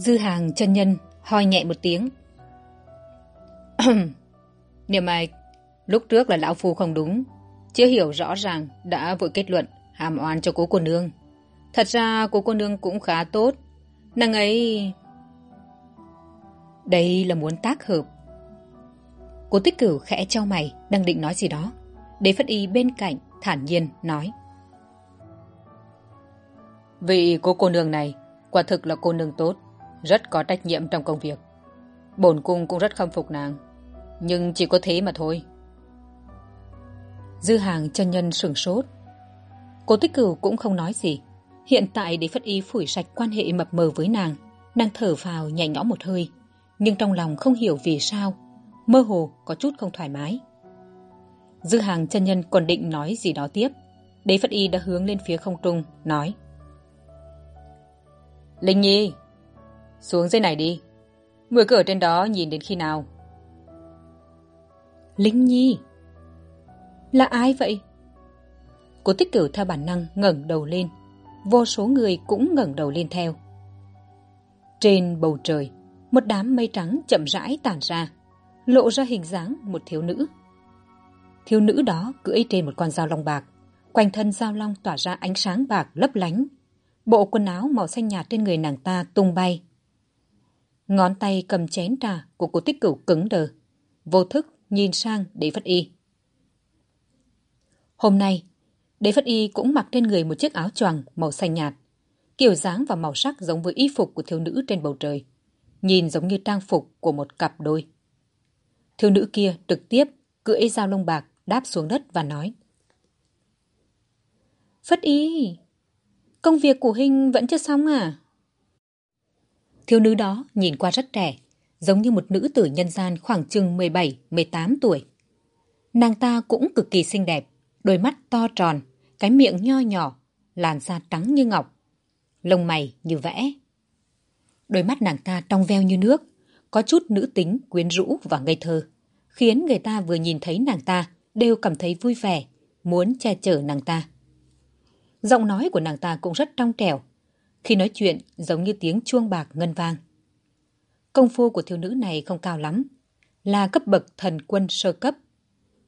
Dư hàng chân nhân hoi nhẹ một tiếng. Niệm mai, lúc trước là lão phu không đúng. Chưa hiểu rõ ràng đã vội kết luận hàm oan cho cố cô nương. Thật ra cố cô nương cũng khá tốt. Nàng ấy... Đây là muốn tác hợp. Cố tích cửu khẽ trao mày, đang định nói gì đó. Đế phất y bên cạnh, thản nhiên, nói. Vị cố cô nương này, quả thực là cô nương tốt rất có trách nhiệm trong công việc. Bổn cung cũng rất khâm phục nàng, nhưng chỉ có thế mà thôi. Dư hàng chân nhân sửng sốt. Cố tích cửu cũng không nói gì. Hiện tại để phất y phủi sạch quan hệ mập mờ với nàng nàng thở vào nhẹ nhõm một hơi, nhưng trong lòng không hiểu vì sao, mơ hồ có chút không thoải mái. Dư hàng chân nhân còn định nói gì đó tiếp, đế phất y đã hướng lên phía không trung, nói. Linh nhi xuống dưới này đi. Người cứ ở trên đó nhìn đến khi nào? Linh nhi. Là ai vậy? Cố tích cửu theo bản năng ngẩng đầu lên. Vô số người cũng ngẩng đầu lên theo. Trên bầu trời một đám mây trắng chậm rãi tản ra lộ ra hình dáng một thiếu nữ. Thiếu nữ đó cưỡi trên một con dao long bạc quanh thân dao long tỏa ra ánh sáng bạc lấp lánh. Bộ quần áo màu xanh nhạt trên người nàng ta tung bay ngón tay cầm chén trà của cô tích cửu cứng đờ. Vô thức nhìn sang đế phất y. Hôm nay, đế phất y cũng mặc trên người một chiếc áo choàng màu xanh nhạt. Kiểu dáng và màu sắc giống với y phục của thiếu nữ trên bầu trời. Nhìn giống như trang phục của một cặp đôi. Thiếu nữ kia trực tiếp cưỡi dao lông bạc đáp xuống đất và nói. Phất y, công việc của hình vẫn chưa xong à? Thiếu nữ đó nhìn qua rất trẻ, giống như một nữ tử nhân gian khoảng chừng mười bảy mười tám tuổi. Nàng ta cũng cực kỳ xinh đẹp, đôi mắt to tròn, cái miệng nho nhỏ, làn da trắng như ngọc, lông mày như vẽ. Đôi mắt nàng ta trong veo như nước, có chút nữ tính, quyến rũ và ngây thơ, khiến người ta vừa nhìn thấy nàng ta đều cảm thấy vui vẻ, muốn che chở nàng ta. Giọng nói của nàng ta cũng rất trong trẻo, khi nói chuyện giống như tiếng chuông bạc ngân vang. Công phu của thiếu nữ này không cao lắm, là cấp bậc thần quân sơ cấp.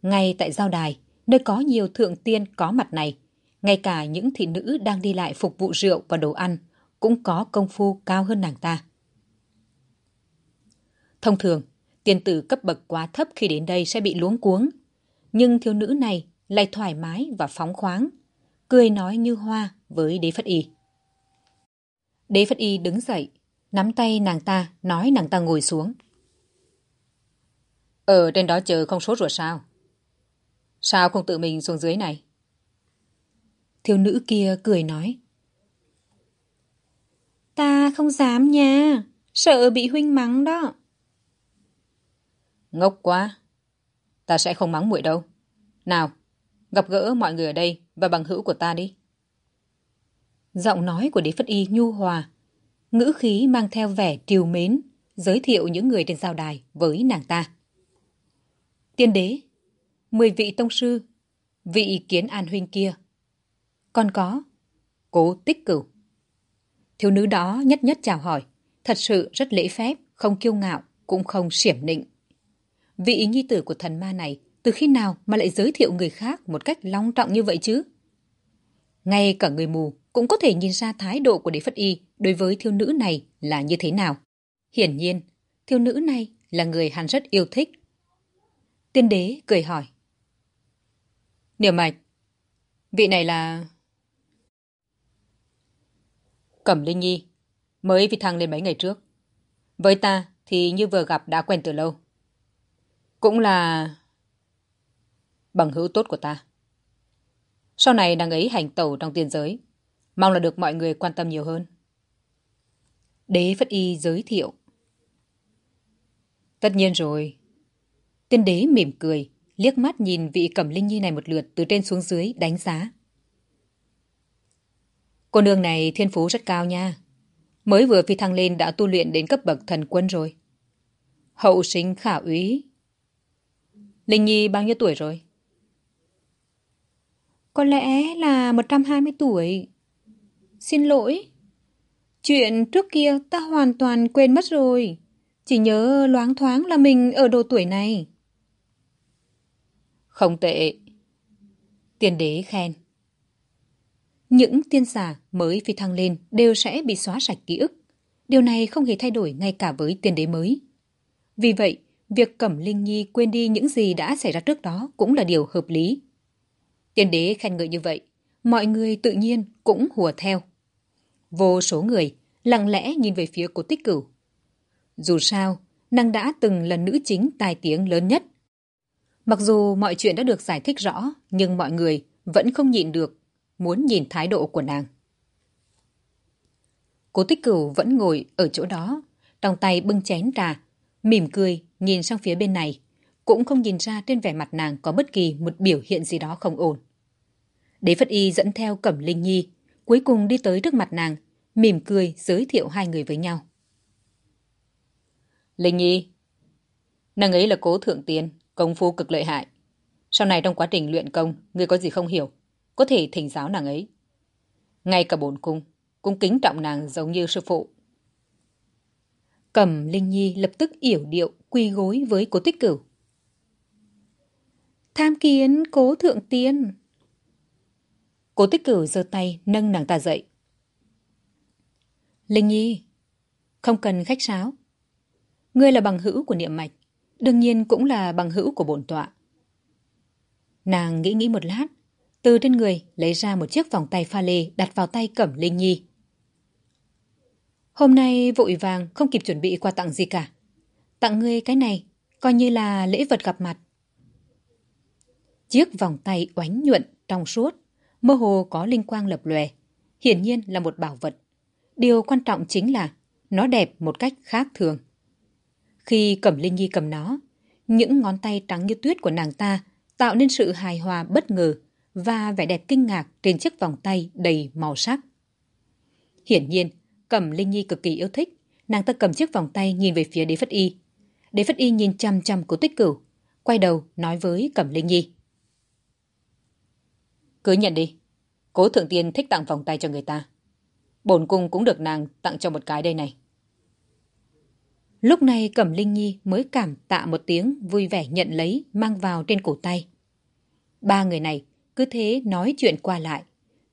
Ngay tại giao đài, nơi có nhiều thượng tiên có mặt này, ngay cả những thị nữ đang đi lại phục vụ rượu và đồ ăn cũng có công phu cao hơn nàng ta. Thông thường, tiên tử cấp bậc quá thấp khi đến đây sẽ bị luống cuống. Nhưng thiếu nữ này lại thoải mái và phóng khoáng, cười nói như hoa với đế phất y. Đế Phất Y đứng dậy, nắm tay nàng ta, nói nàng ta ngồi xuống. Ở trên đó chờ không sốt ruột sao? Sao không tự mình xuống dưới này? Thiếu nữ kia cười nói. Ta không dám nha, sợ bị huynh mắng đó. Ngốc quá, ta sẽ không mắng muội đâu. Nào, gặp gỡ mọi người ở đây và bằng hữu của ta đi. Giọng nói của đế phất y nhu hòa, ngữ khí mang theo vẻ triều mến, giới thiệu những người trên giao đài với nàng ta. Tiên đế, mười vị tông sư, vị kiến an huynh kia. Còn có, cố tích cửu. Thiếu nữ đó nhất nhất chào hỏi, thật sự rất lễ phép, không kiêu ngạo, cũng không xiểm nịnh. Vị nhi tử của thần ma này từ khi nào mà lại giới thiệu người khác một cách long trọng như vậy chứ? Ngay cả người mù cũng có thể nhìn ra thái độ của đế phất y đối với thiếu nữ này là như thế nào. Hiển nhiên, thiếu nữ này là người hắn rất yêu thích. Tiên đế cười hỏi. Niệm mạch, vị này là... Cẩm Linh Nhi, mới vì thăng lên mấy ngày trước. Với ta thì như vừa gặp đã quen từ lâu. Cũng là bằng hữu tốt của ta. Sau này nàng ấy hành tẩu trong tiên giới, mong là được mọi người quan tâm nhiều hơn. Đế Phất Y giới thiệu. Tất nhiên rồi. Tiên đế mỉm cười, liếc mắt nhìn vị cẩm linh nhi này một lượt từ trên xuống dưới đánh giá. Cô nương này thiên phú rất cao nha. Mới vừa phi thăng lên đã tu luyện đến cấp bậc thần quân rồi. Hậu sinh khả úy. Linh Nhi bao nhiêu tuổi rồi? Có lẽ là 120 tuổi. Xin lỗi. Chuyện trước kia ta hoàn toàn quên mất rồi. Chỉ nhớ loáng thoáng là mình ở độ tuổi này. Không tệ. Tiên đế khen. Những tiên giả mới phi thăng lên đều sẽ bị xóa sạch ký ức. Điều này không hề thay đổi ngay cả với tiên đế mới. Vì vậy, việc Cẩm Linh Nhi quên đi những gì đã xảy ra trước đó cũng là điều hợp lý. Tiên đế khen ngợi như vậy, mọi người tự nhiên cũng hùa theo. Vô số người lặng lẽ nhìn về phía cố tích cửu. Dù sao, nàng đã từng là nữ chính tài tiếng lớn nhất. Mặc dù mọi chuyện đã được giải thích rõ, nhưng mọi người vẫn không nhịn được, muốn nhìn thái độ của nàng. Cố tích cửu vẫn ngồi ở chỗ đó, trong tay bưng chén trà, mỉm cười nhìn sang phía bên này, cũng không nhìn ra trên vẻ mặt nàng có bất kỳ một biểu hiện gì đó không ổn. Đế Phất Y dẫn theo Cẩm Linh Nhi, cuối cùng đi tới trước mặt nàng, mỉm cười giới thiệu hai người với nhau. Linh Nhi, nàng ấy là cố thượng tiên, công phu cực lợi hại. Sau này trong quá trình luyện công, người có gì không hiểu, có thể thỉnh giáo nàng ấy. Ngay cả bổn cung, cũng kính trọng nàng giống như sư phụ. Cẩm Linh Nhi lập tức yểu điệu quy gối với cố tích cửu. Tham kiến cố thượng tiên. Cố tích cửu giơ tay nâng nàng ta dậy. Linh Nhi, không cần khách sáo. Ngươi là bằng hữu của niệm mạch, đương nhiên cũng là bằng hữu của bổn tọa. Nàng nghĩ nghĩ một lát, từ trên người lấy ra một chiếc vòng tay pha lê đặt vào tay Cẩm Linh Nhi. Hôm nay vội vàng không kịp chuẩn bị quà tặng gì cả. Tặng ngươi cái này, coi như là lễ vật gặp mặt. Chiếc vòng tay oánh nhuận, trong suốt, mơ hồ có linh quang lập lòe. Hiển nhiên là một bảo vật. Điều quan trọng chính là nó đẹp một cách khác thường. Khi Cẩm Linh Nhi cầm nó, những ngón tay trắng như tuyết của nàng ta tạo nên sự hài hòa bất ngờ và vẻ đẹp kinh ngạc trên chiếc vòng tay đầy màu sắc. Hiển nhiên, Cẩm Linh Nhi cực kỳ yêu thích, nàng ta cầm chiếc vòng tay nhìn về phía đế phất y. Đế phất y nhìn chăm chăm cố tích cửu, quay đầu nói với Cẩm Linh Nhi. Cứ nhận đi, cố thượng tiên thích tặng vòng tay cho người ta. Bổn cung cũng được nàng tặng cho một cái đây này. Lúc này Cẩm Linh Nhi mới cảm tạ một tiếng vui vẻ nhận lấy mang vào trên cổ tay. Ba người này cứ thế nói chuyện qua lại,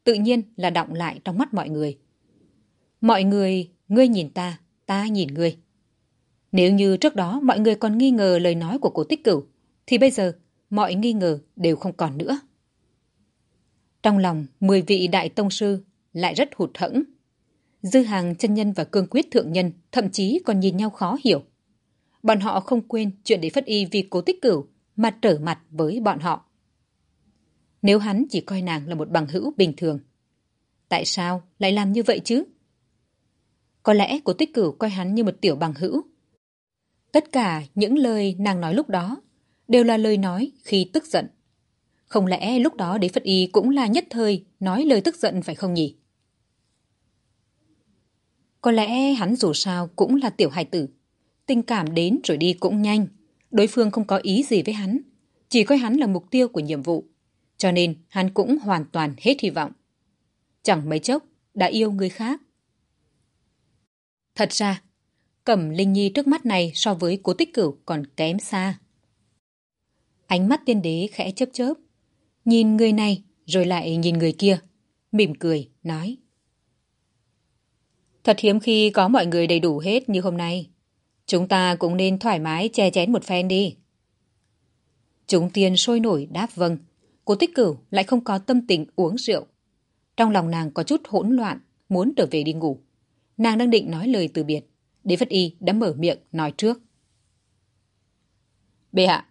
tự nhiên là động lại trong mắt mọi người. Mọi người, ngươi nhìn ta, ta nhìn ngươi. Nếu như trước đó mọi người còn nghi ngờ lời nói của cổ tích cửu, thì bây giờ mọi nghi ngờ đều không còn nữa. Trong lòng, mười vị đại tông sư lại rất hụt hẫng. Dư hàng chân nhân và cương quyết thượng nhân thậm chí còn nhìn nhau khó hiểu. Bọn họ không quên chuyện để phất y vì cố tích cửu mà trở mặt với bọn họ. Nếu hắn chỉ coi nàng là một bằng hữu bình thường, tại sao lại làm như vậy chứ? Có lẽ cố tích cửu coi hắn như một tiểu bằng hữu. Tất cả những lời nàng nói lúc đó đều là lời nói khi tức giận. Không lẽ lúc đó đế Phật Y cũng là nhất thời nói lời tức giận phải không nhỉ? Có lẽ hắn dù sao cũng là tiểu hài tử. Tình cảm đến rồi đi cũng nhanh. Đối phương không có ý gì với hắn. Chỉ coi hắn là mục tiêu của nhiệm vụ. Cho nên hắn cũng hoàn toàn hết hy vọng. Chẳng mấy chốc đã yêu người khác. Thật ra, Cẩm Linh Nhi trước mắt này so với cố tích cửu còn kém xa. Ánh mắt tiên đế khẽ chớp chớp. Nhìn người này rồi lại nhìn người kia. Mỉm cười, nói. Thật hiếm khi có mọi người đầy đủ hết như hôm nay. Chúng ta cũng nên thoải mái che chén một phen đi. Chúng tiên sôi nổi đáp vâng. cô tích cửu lại không có tâm tình uống rượu. Trong lòng nàng có chút hỗn loạn, muốn trở về đi ngủ. Nàng đang định nói lời từ biệt. Đế Phất Y đã mở miệng nói trước. Bệ hạ,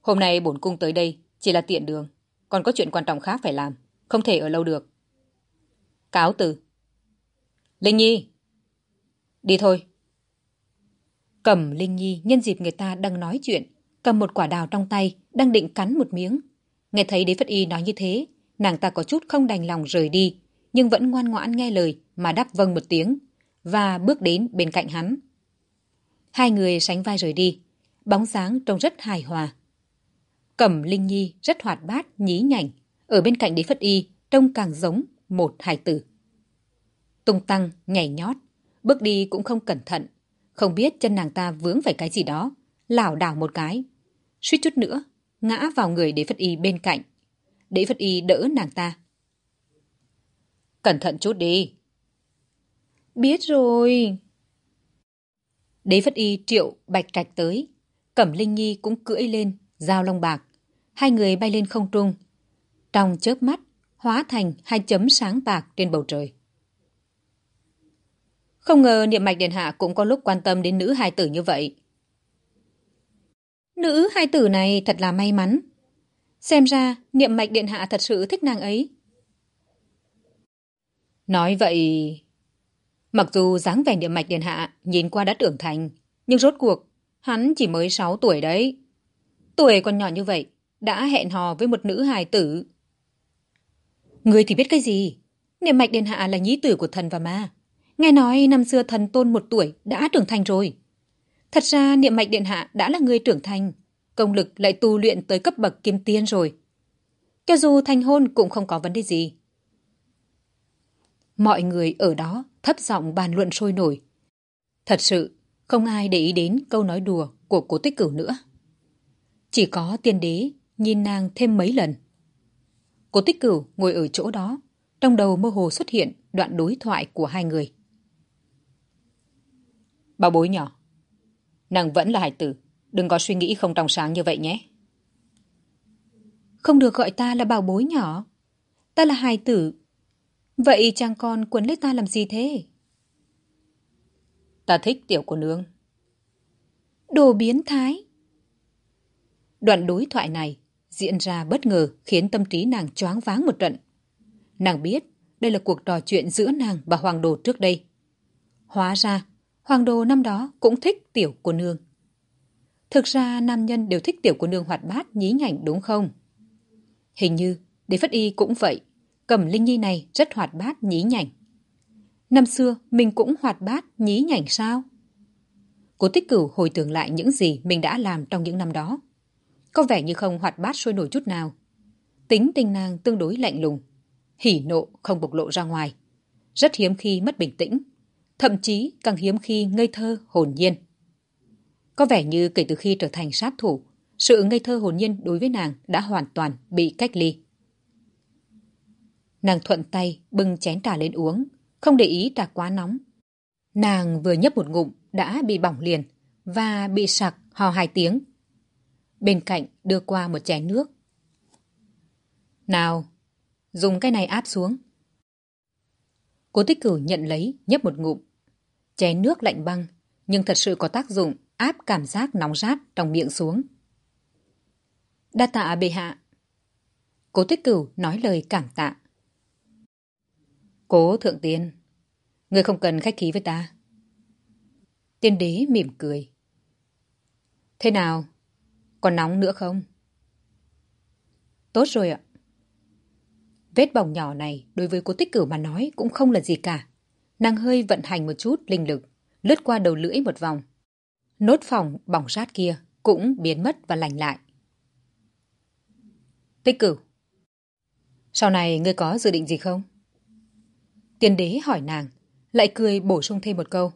hôm nay bổn cung tới đây chỉ là tiện đường, còn có chuyện quan trọng khác phải làm, không thể ở lâu được. Cáo từ. Linh Nhi! Đi thôi. Cầm Linh Nhi nhân dịp người ta đang nói chuyện, cầm một quả đào trong tay, đang định cắn một miếng. Nghe thấy đế phất y nói như thế, nàng ta có chút không đành lòng rời đi, nhưng vẫn ngoan ngoãn nghe lời mà đáp vâng một tiếng, và bước đến bên cạnh hắn. Hai người sánh vai rời đi, bóng dáng trông rất hài hòa. Cẩm Linh Nhi rất hoạt bát, nhí nhảnh, ở bên cạnh đế phất y trông càng giống một hài tử. Tung tăng, nhảy nhót, bước đi cũng không cẩn thận, không biết chân nàng ta vướng phải cái gì đó, lảo đảo một cái. Suýt chút nữa, ngã vào người đế phất y bên cạnh. Đế phất y đỡ nàng ta. Cẩn thận chút đi. Biết rồi. Đế phất y triệu bạch trạch tới. Cẩm Linh Nhi cũng cưỡi lên, giao long bạc. Hai người bay lên không trung. Trong chớp mắt, hóa thành hai chấm sáng bạc trên bầu trời. Không ngờ niệm mạch điện hạ cũng có lúc quan tâm đến nữ hai tử như vậy. Nữ hai tử này thật là may mắn. Xem ra niệm mạch điện hạ thật sự thích nàng ấy. Nói vậy... Mặc dù dáng vẻ niệm mạch điện hạ nhìn qua đã trưởng thành, nhưng rốt cuộc hắn chỉ mới 6 tuổi đấy. Tuổi còn nhỏ như vậy, đã hẹn hò với một nữ hài tử. Người thì biết cái gì? Niệm mạch điện hạ là nhí tử của thần và ma. Nghe nói năm xưa thần tôn một tuổi đã trưởng thành rồi. Thật ra niệm mạch điện hạ đã là người trưởng thành, công lực lại tu luyện tới cấp bậc kim tiên rồi. Cho dù thành hôn cũng không có vấn đề gì. Mọi người ở đó thấp giọng bàn luận sôi nổi. Thật sự, không ai để ý đến câu nói đùa của cố tích cửu nữa. Chỉ có tiên đế nhìn nàng thêm mấy lần. Cố tích cửu ngồi ở chỗ đó, trong đầu mơ hồ xuất hiện đoạn đối thoại của hai người. Bảo bối nhỏ, nàng vẫn là hải tử, đừng có suy nghĩ không trong sáng như vậy nhé. Không được gọi ta là bảo bối nhỏ. Ta là hài tử. Vậy chàng con quấn lấy ta làm gì thế? Ta thích tiểu cô nương. Đồ biến thái. Đoạn đối thoại này diễn ra bất ngờ khiến tâm trí nàng choáng váng một trận. Nàng biết đây là cuộc trò chuyện giữa nàng và Hoàng Đồ trước đây. Hóa ra, Hoàng Đồ năm đó cũng thích tiểu cô nương. Thực ra nam nhân đều thích tiểu cô nương hoạt bát nhí nhảnh đúng không? Hình như Đế Phất Y cũng vậy. Cầm Linh Nhi này rất hoạt bát nhí nhảnh. Năm xưa mình cũng hoạt bát nhí nhảnh sao? Cố tích cửu hồi tưởng lại những gì mình đã làm trong những năm đó. Có vẻ như không hoạt bát sôi nổi chút nào. Tính tình nàng tương đối lạnh lùng. Hỉ nộ không bộc lộ ra ngoài. Rất hiếm khi mất bình tĩnh. Thậm chí càng hiếm khi ngây thơ hồn nhiên. Có vẻ như kể từ khi trở thành sát thủ, sự ngây thơ hồn nhiên đối với nàng đã hoàn toàn bị cách ly. Nàng thuận tay bưng chén trà lên uống, không để ý trà quá nóng. Nàng vừa nhấp một ngụm đã bị bỏng liền và bị sặc hò hai tiếng. Bên cạnh đưa qua một chén nước. Nào, dùng cái này áp xuống. Cố tích cử nhận lấy, nhấp một ngụm. Chén nước lạnh băng, nhưng thật sự có tác dụng áp cảm giác nóng rát trong miệng xuống. Đa tạ bệ hạ. Cố tích cửu nói lời cảm tạ. Cố thượng tiên, người không cần khách khí với ta. Tiên đế mỉm cười. Thế nào? Còn nóng nữa không? Tốt rồi ạ. Vết bỏng nhỏ này đối với cô tích cửu mà nói cũng không là gì cả. Nàng hơi vận hành một chút linh lực, lướt qua đầu lưỡi một vòng. Nốt phòng bỏng rát kia cũng biến mất và lành lại. Tích cửu. Sau này ngươi có dự định gì không? Tiên đế hỏi nàng, lại cười bổ sung thêm một câu.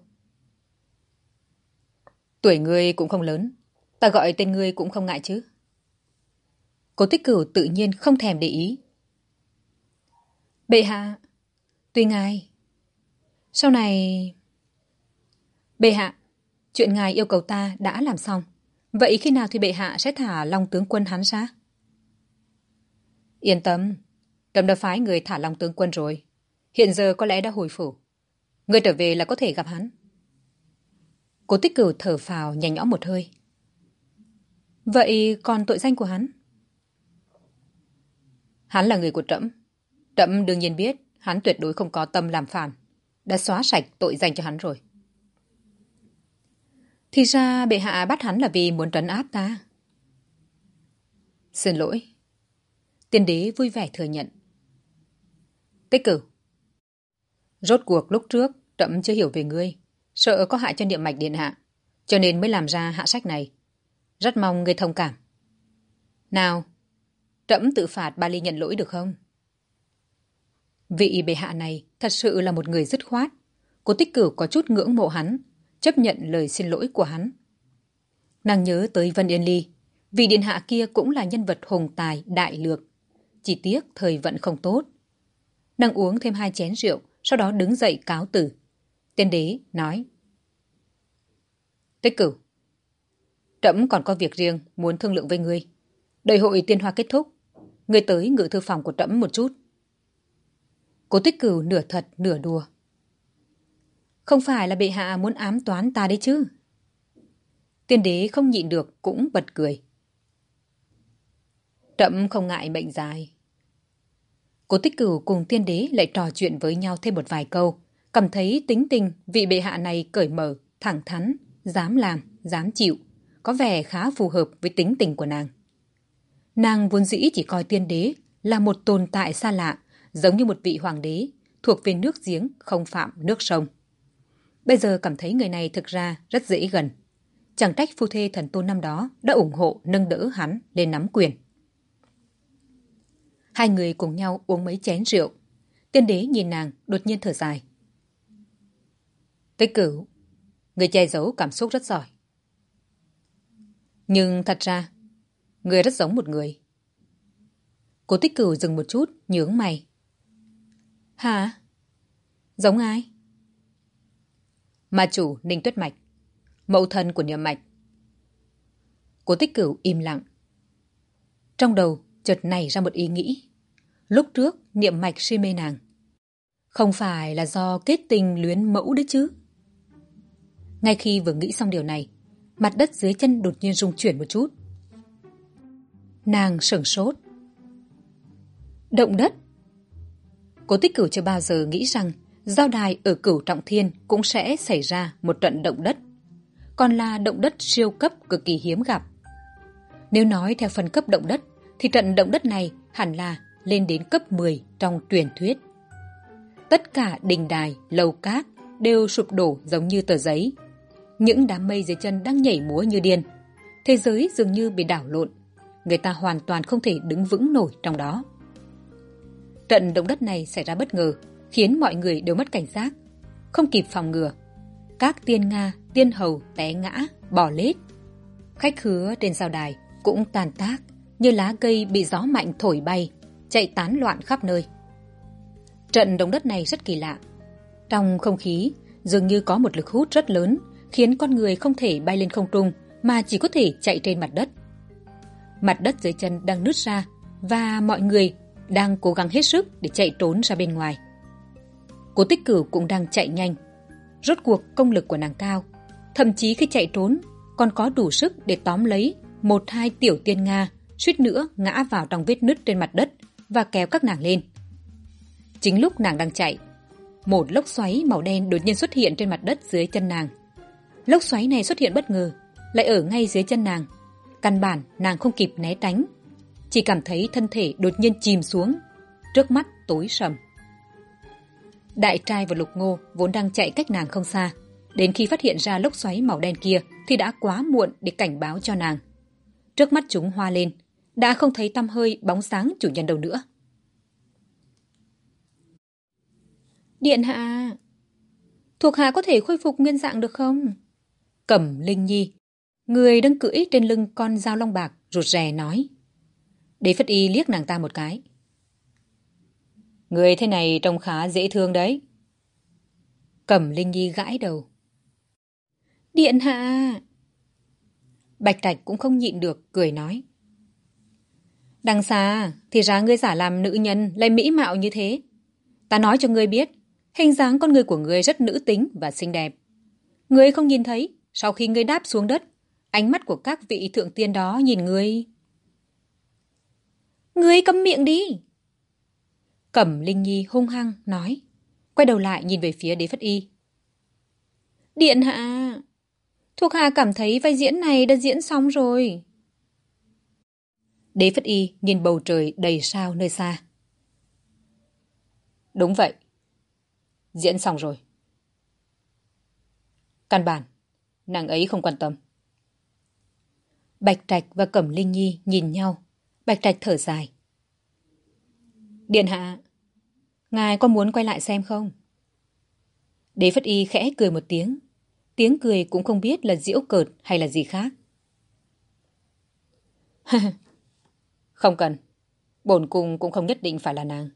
Tuổi ngươi cũng không lớn, ta gọi tên ngươi cũng không ngại chứ. Cố tích cửu tự nhiên không thèm để ý. Bệ hạ, tuy ngài, sau này... Bệ hạ, chuyện ngài yêu cầu ta đã làm xong. Vậy khi nào thì bệ hạ sẽ thả Long tướng quân hắn ra? Yên tâm, Trầm đã phái người thả Long tướng quân rồi. Hiện giờ có lẽ đã hồi phủ. Người trở về là có thể gặp hắn. Cố tích cửu thở phào nhẹ nhõm một hơi. Vậy còn tội danh của hắn? Hắn là người của trẫm. Trẫm đương nhiên biết hắn tuyệt đối không có tâm làm phản. Đã xóa sạch tội danh cho hắn rồi. Thì ra bệ hạ bắt hắn là vì muốn trấn áp ta. Xin lỗi. Tiên đế vui vẻ thừa nhận. Tích cửu. Rốt cuộc lúc trước trẫm chưa hiểu về ngươi. Sợ có hại cho niệm mạch điện hạ. Cho nên mới làm ra hạ sách này. Rất mong người thông cảm. Nào, trẫm tự phạt ba ly nhận lỗi được không? Vị bệ hạ này thật sự là một người dứt khoát. Cô tích cửu có chút ngưỡng mộ hắn, chấp nhận lời xin lỗi của hắn. Nàng nhớ tới Vân Yên Ly, vị điện hạ kia cũng là nhân vật hùng tài, đại lược. Chỉ tiếc thời vận không tốt. Nàng uống thêm hai chén rượu, sau đó đứng dậy cáo tử. Tiên đế nói. Tích cửu, trẫm còn có việc riêng muốn thương lượng với ngươi. Đời hội tiên hoa kết thúc, ngươi tới ngự thư phòng của trẫm một chút. Cố tích cửu nửa thật nửa đùa. Không phải là bệ hạ muốn ám toán ta đấy chứ. Tiên đế không nhịn được cũng bật cười. Trẫm không ngại bệnh dài. Cố tích cửu cùng tiên đế lại trò chuyện với nhau thêm một vài câu. Cảm thấy tính tình vị bệ hạ này cởi mở, thẳng thắn, dám làm, dám chịu. Có vẻ khá phù hợp với tính tình của nàng. Nàng vốn dĩ chỉ coi tiên đế là một tồn tại xa lạ, giống như một vị hoàng đế, thuộc về nước giếng, không phạm nước sông. Bây giờ cảm thấy người này thực ra rất dễ gần. Chẳng trách phu thê thần tôn năm đó đã ủng hộ nâng đỡ hắn lên nắm quyền. Hai người cùng nhau uống mấy chén rượu. Tiên đế nhìn nàng đột nhiên thở dài. Tích cửu, người che giấu cảm xúc rất giỏi. Nhưng thật ra, người rất giống một người. Cố tích cửu dừng một chút, nhướng mày. Hả? Giống ai? Mà chủ Ninh Tuyết Mạch, mẫu thân của niệm mạch. Cố tích cửu im lặng. Trong đầu chợt nảy ra một ý nghĩ. Lúc trước niệm mạch si mê nàng. Không phải là do kết tình luyến mẫu đấy chứ. Ngay khi vừa nghĩ xong điều này, mặt đất dưới chân đột nhiên rung chuyển một chút. Nàng sửng sốt. Động đất. Cố tích cửu chưa bao giờ nghĩ rằng giao đài ở cửu trọng thiên cũng sẽ xảy ra một trận động đất. Còn là động đất siêu cấp cực kỳ hiếm gặp. Nếu nói theo phần cấp động đất, thì trận động đất này hẳn là lên đến cấp 10 trong truyền thuyết. Tất cả đình đài, lầu cát đều sụp đổ giống như tờ giấy. Những đám mây dưới chân đang nhảy múa như điên. Thế giới dường như bị đảo lộn. Người ta hoàn toàn không thể đứng vững nổi trong đó. Trận động đất này xảy ra bất ngờ, khiến mọi người đều mất cảnh giác. Không kịp phòng ngừa. Các tiên Nga, tiên hầu té ngã, bỏ lết. Khách khứa trên giao đài cũng tàn tác như lá cây bị gió mạnh thổi bay, chạy tán loạn khắp nơi. Trận động đất này rất kỳ lạ. Trong không khí, dường như có một lực hút rất lớn, khiến con người không thể bay lên không trung, mà chỉ có thể chạy trên mặt đất. Mặt đất dưới chân đang nứt ra, và mọi người đang cố gắng hết sức để chạy trốn ra bên ngoài. Cố tích cửu cũng đang chạy nhanh. Rốt cuộc công lực của nàng cao. Thậm chí khi chạy trốn, còn có đủ sức để tóm lấy một hai tiểu tiên Nga, suýt nữa ngã vào trong vết nứt trên mặt đất và kéo các nàng lên. Chính lúc nàng đang chạy, một lốc xoáy màu đen đột nhiên xuất hiện trên mặt đất dưới chân nàng. Lốc xoáy này xuất hiện bất ngờ, lại ở ngay dưới chân nàng. Căn bản nàng không kịp né tránh, chỉ cảm thấy thân thể đột nhiên chìm xuống, trước mắt tối sầm. Đại trai và lục ngô vốn đang chạy cách nàng không xa, đến khi phát hiện ra lốc xoáy màu đen kia thì đã quá muộn để cảnh báo cho nàng. Trước mắt chúng hoa lên, đã không thấy tăm hơi bóng sáng chủ nhân đâu nữa. Điện hạ! Thuộc hạ có thể khôi phục nguyên dạng được không? Cẩm Linh Nhi, người đang cưỡi trên lưng con dao long bạc, rụt rè nói. Đế Phất Y liếc nàng ta một cái. Người thế này trông khá dễ thương đấy. Cẩm Linh Nhi gãi đầu. Điện hạ! Bạch Trạch cũng không nhịn được, cười nói. Đằng xa, thì ra ngươi giả làm nữ nhân lại mỹ mạo như thế. Ta nói cho ngươi biết, hình dáng con người của ngươi rất nữ tính và xinh đẹp. Ngươi không nhìn thấy, sau khi ngươi đáp xuống đất, ánh mắt của các vị thượng tiên đó nhìn ngươi. Ngươi câm miệng đi! Cẩm Linh Nhi hung hăng nói, quay đầu lại nhìn về phía đế phất y. Điện hạ! Thuộc hạ cảm thấy vai diễn này đã diễn xong rồi. Đế phất y nhìn bầu trời đầy sao nơi xa. Đúng vậy. Diễn xong rồi. Căn bản, nàng ấy không quan tâm. Bạch Trạch và Cẩm Linh Nhi nhìn nhau. Bạch Trạch thở dài. Điện hạ, ngài có muốn quay lại xem không? Đế Phất Y khẽ cười một tiếng. Tiếng cười cũng không biết là diễu cợt hay là gì khác. không cần. Bổn cung cũng không nhất định phải là nàng.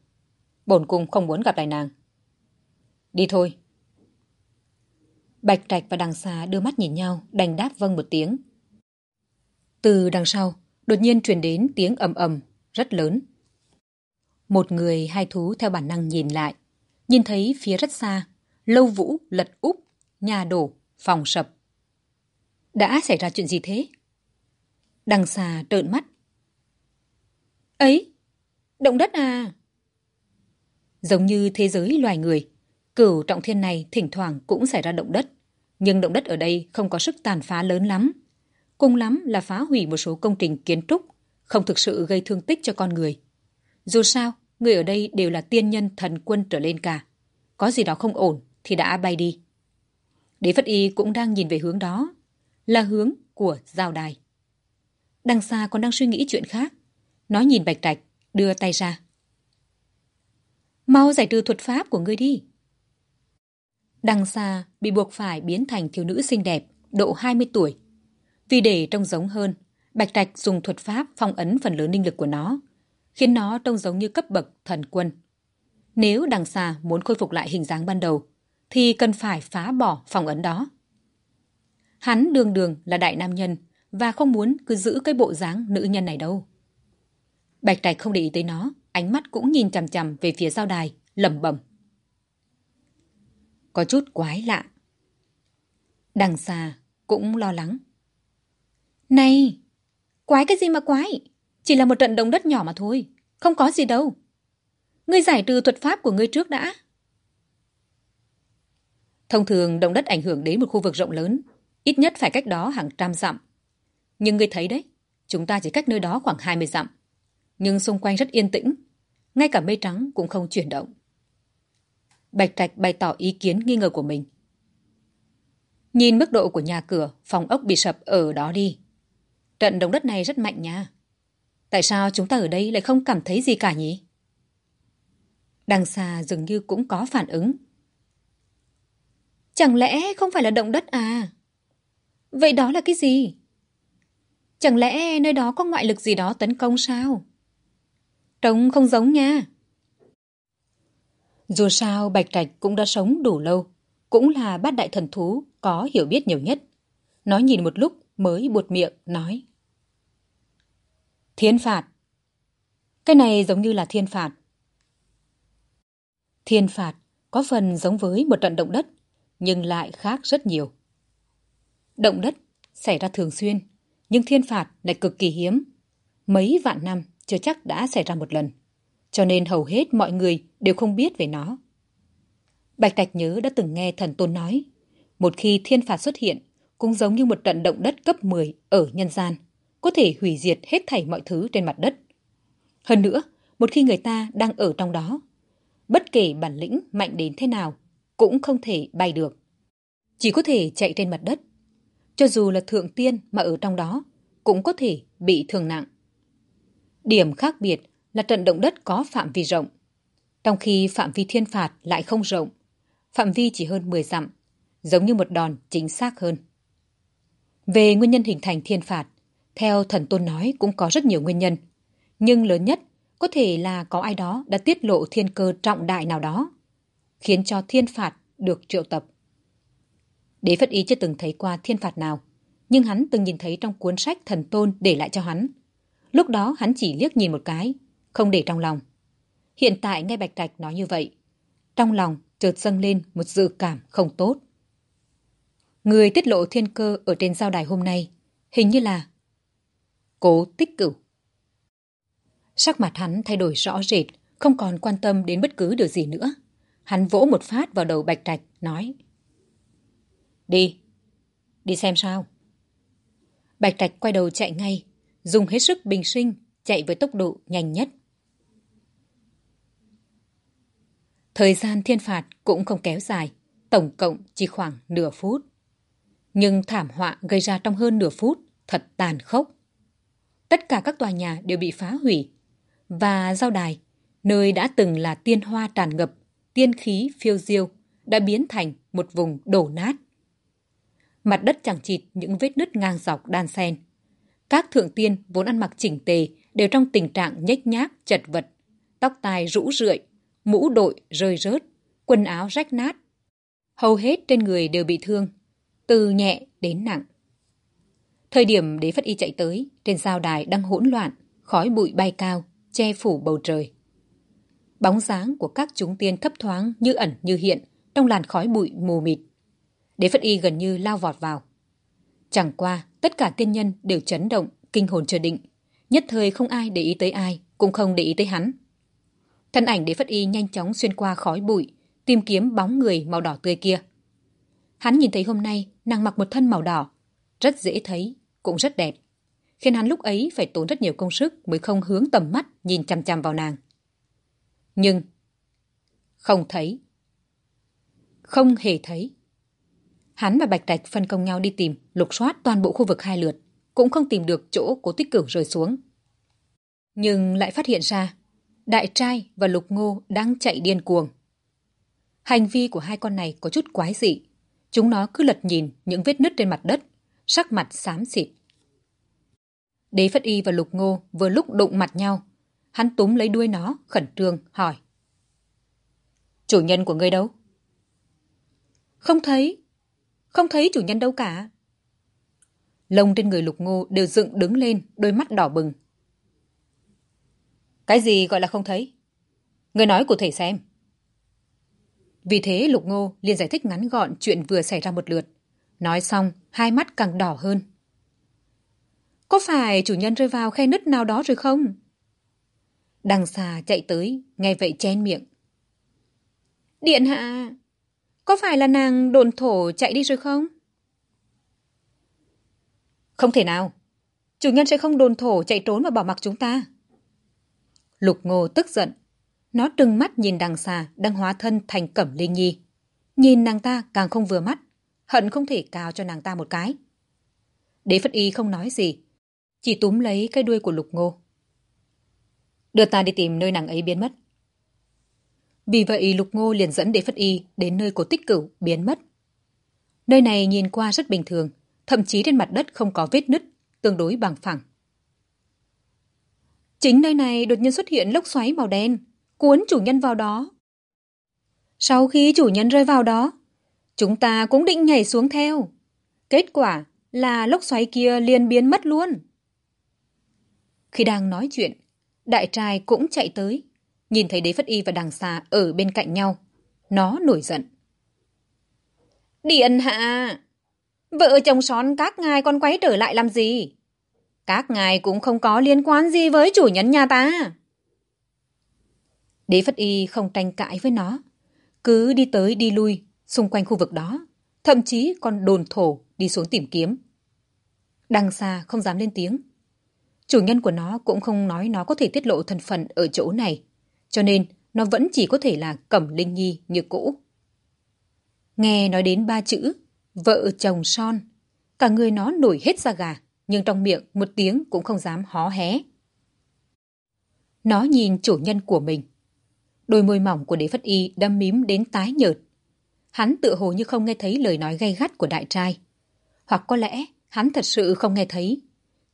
Bổn cung không muốn gặp lại nàng. Đi thôi. Bạch Trạch và đằng Xà đưa mắt nhìn nhau, đành đáp vâng một tiếng. Từ đằng sau, đột nhiên truyền đến tiếng ầm ầm, rất lớn. Một người hai thú theo bản năng nhìn lại, nhìn thấy phía rất xa, lâu vũ lật úp, nhà đổ, phòng sập. Đã xảy ra chuyện gì thế? Đằng Xà trợn mắt. Ấy, động đất à? Giống như thế giới loài người, cửu trọng thiên này thỉnh thoảng cũng xảy ra động đất. Nhưng động đất ở đây không có sức tàn phá lớn lắm. Cùng lắm là phá hủy một số công trình kiến trúc, không thực sự gây thương tích cho con người. Dù sao, người ở đây đều là tiên nhân thần quân trở lên cả. Có gì đó không ổn thì đã bay đi. Đế Phất Y cũng đang nhìn về hướng đó, là hướng của giao đài. Đằng xa còn đang suy nghĩ chuyện khác. Nó nhìn Bạch Trạch, đưa tay ra. Mau giải trừ thuật pháp của ngươi đi. Đằng xa bị buộc phải biến thành thiếu nữ xinh đẹp, độ 20 tuổi. Vì để trông giống hơn, Bạch Trạch dùng thuật pháp phong ấn phần lớn ninh lực của nó, khiến nó trông giống như cấp bậc thần quân. Nếu đằng xa muốn khôi phục lại hình dáng ban đầu, thì cần phải phá bỏ phong ấn đó. Hắn đường đường là đại nam nhân và không muốn cứ giữ cái bộ dáng nữ nhân này đâu. Bạch Trạch không để ý tới nó, ánh mắt cũng nhìn chằm chằm về phía giao đài, lẩm bẩm. Có chút quái lạ. Đằng xa cũng lo lắng. Này, quái cái gì mà quái? Chỉ là một trận động đất nhỏ mà thôi, không có gì đâu. Ngươi giải trừ thuật pháp của ngươi trước đã. Thông thường động đất ảnh hưởng đến một khu vực rộng lớn, ít nhất phải cách đó hàng trăm dặm. Nhưng ngươi thấy đấy, chúng ta chỉ cách nơi đó khoảng 20 dặm. Nhưng xung quanh rất yên tĩnh, ngay cả mây trắng cũng không chuyển động. Bạch Trạch bày tỏ ý kiến nghi ngờ của mình. Nhìn mức độ của nhà cửa, phòng ốc bị sập ở đó đi. Trận động đất này rất mạnh nha. Tại sao chúng ta ở đây lại không cảm thấy gì cả nhỉ? Đằng xa dường như cũng có phản ứng. Chẳng lẽ không phải là động đất à? Vậy đó là cái gì? Chẳng lẽ nơi đó có ngoại lực gì đó tấn công sao? Trông không giống nha. Dù sao Bạch Trạch cũng đã sống đủ lâu, cũng là bát đại thần thú có hiểu biết nhiều nhất. Nói nhìn một lúc mới buột miệng nói. Thiên phạt. Cái này giống như là thiên phạt. Thiên phạt có phần giống với một trận động đất, nhưng lại khác rất nhiều. Động đất xảy ra thường xuyên, nhưng thiên phạt lại cực kỳ hiếm. Mấy vạn năm chưa chắc đã xảy ra một lần, cho nên hầu hết mọi người đều không biết về nó. Bạch Trạch nhớ đã từng nghe thần tôn nói, một khi thiên phạt xuất hiện, cũng giống như một trận động đất cấp 10 ở nhân gian, có thể hủy diệt hết thảy mọi thứ trên mặt đất. Hơn nữa, một khi người ta đang ở trong đó, bất kể bản lĩnh mạnh đến thế nào, cũng không thể bay được. Chỉ có thể chạy trên mặt đất. Cho dù là thượng tiên mà ở trong đó, cũng có thể bị thương nặng. Điểm khác biệt là trận động đất có phạm vi rộng, trong khi phạm vi thiên phạt lại không rộng, phạm vi chỉ hơn 10 dặm, giống như một đòn chính xác hơn. Về nguyên nhân hình thành thiên phạt, theo thần tôn nói cũng có rất nhiều nguyên nhân, nhưng lớn nhất có thể là có ai đó đã tiết lộ thiên cơ trọng đại nào đó, khiến cho thiên phạt được triệu tập. Đế Phất Ý chưa từng thấy qua thiên phạt nào, nhưng hắn từng nhìn thấy trong cuốn sách thần tôn để lại cho hắn. Lúc đó hắn chỉ liếc nhìn một cái, không để trong lòng. Hiện tại nghe Bạch Trạch nói như vậy, trong lòng chợt dâng lên một dự cảm không tốt. Người tiết lộ thiên cơ ở trên giao đài hôm nay hình như là Cố tích cửu. Sắc mặt hắn thay đổi rõ rệt, không còn quan tâm đến bất cứ điều gì nữa. Hắn vỗ một phát vào đầu Bạch Trạch, nói. Đi, đi xem sao. Bạch Trạch quay đầu chạy ngay, dùng hết sức bình sinh, chạy với tốc độ nhanh nhất. Thời gian thiên phạt cũng không kéo dài, tổng cộng chỉ khoảng nửa phút. Nhưng thảm họa gây ra trong hơn nửa phút thật tàn khốc. Tất cả các tòa nhà đều bị phá hủy. Và giao đài, nơi đã từng là tiên hoa tràn ngập, tiên khí phiêu diêu, đã biến thành một vùng đổ nát. Mặt đất chẳng chịt những vết nứt ngang dọc đan xen. Các thượng tiên vốn ăn mặc chỉnh tề đều trong tình trạng nhếch nhác, chật vật, tóc tai rũ rượi, mũ đội rơi rớt, quần áo rách nát. Hầu hết trên người đều bị thương, từ nhẹ đến nặng. Thời điểm đế phất y chạy tới, trên sao đài đang hỗn loạn, khói bụi bay cao, che phủ bầu trời. Bóng dáng của các chúng tiên thấp thoáng như ẩn như hiện trong làn khói bụi mù mịt. Đế phất y gần như lao vọt vào. Chẳng qua, tất cả tiên nhân đều chấn động, kinh hồn chưa định. Nhất thời không ai để ý tới ai, cũng không để ý tới hắn. Thân ảnh đế phất y nhanh chóng xuyên qua khói bụi, tìm kiếm bóng người màu đỏ tươi kia. Hắn nhìn thấy hôm nay nàng mặc một thân màu đỏ, rất dễ thấy, cũng rất đẹp. Khiến hắn lúc ấy phải tốn rất nhiều công sức mới không hướng tầm mắt nhìn chăm chăm vào nàng. Nhưng không thấy. Không hề thấy. Hắn và Bạch Trạch phân công nhau đi tìm, lục soát toàn bộ khu vực hai lượt, cũng không tìm được chỗ cố tích cửu rơi xuống. Nhưng lại phát hiện ra, đại trai và lục ngô đang chạy điên cuồng. Hành vi của hai con này có chút quái dị. Chúng nó cứ lật nhìn những vết nứt trên mặt đất, sắc mặt xám xịt. Đế Phất Y và Lục Ngô vừa lúc đụng mặt nhau. Hắn túm lấy đuôi nó, khẩn trương, hỏi. Chủ nhân của ngươi đâu? Không thấy. Không thấy chủ nhân đâu cả. Lông trên người Lục Ngô đều dựng đứng lên, đôi mắt đỏ bừng. Cái gì gọi là không thấy? người nói cụ thể xem. Vì thế Lục Ngô liền giải thích ngắn gọn chuyện vừa xảy ra một lượt. Nói xong, hai mắt càng đỏ hơn. Có phải chủ nhân rơi vào khe nứt nào đó rồi không? Đằng xà chạy tới, nghe vậy chen miệng. Điện hạ, có phải là nàng đồn thổ chạy đi rồi không? Không thể nào. Chủ nhân sẽ không đồn thổ chạy trốn và bỏ mặc chúng ta. Lục ngô tức giận. Nó trừng mắt nhìn đằng xà đang hóa thân thành cẩm linh nhi. Nhìn nàng ta càng không vừa mắt hận không thể cào cho nàng ta một cái. Đế Phất Y không nói gì, chỉ túm lấy cái đuôi của Lục Ngô. Đưa ta đi tìm nơi nàng ấy biến mất. Vì vậy Lục Ngô liền dẫn Đế Phất Y đến nơi cổ tích cửu biến mất. Nơi này nhìn qua rất bình thường, thậm chí trên mặt đất không có vết nứt, tương đối bằng phẳng. Chính nơi này đột nhiên xuất hiện lốc xoáy màu đen, cuốn chủ nhân vào đó. Sau khi chủ nhân rơi vào đó, Chúng ta cũng định nhảy xuống theo. Kết quả là lốc xoáy kia liền biến mất luôn. Khi đang nói chuyện, đại trai cũng chạy tới, nhìn thấy đế phất y và đằng xà ở bên cạnh nhau. Nó nổi giận. Điện hạ! Vợ chồng xón các ngài con quay trở lại làm gì? Các ngài cũng không có liên quan gì với chủ nhân nhà ta. Đế Phất Y không tranh cãi với nó. Cứ đi tới đi lui, xung quanh khu vực đó, thậm chí còn đồn thổ đi xuống tìm kiếm. Đằng xa không dám lên tiếng. Chủ nhân của nó cũng không nói nó có thể tiết lộ thân phận ở chỗ này, cho nên nó vẫn chỉ có thể là Cẩm Linh Nhi như cũ. Nghe nói đến ba chữ, vợ chồng son, cả người nó nổi hết da gà, nhưng trong miệng một tiếng cũng không dám hó hé. Nó nhìn chủ nhân của mình. Đôi môi mỏng của đế phất y đâm mím đến tái nhợt, Hắn tự hồ như không nghe thấy lời nói gay gắt của đại trai. Hoặc có lẽ hắn thật sự không nghe thấy.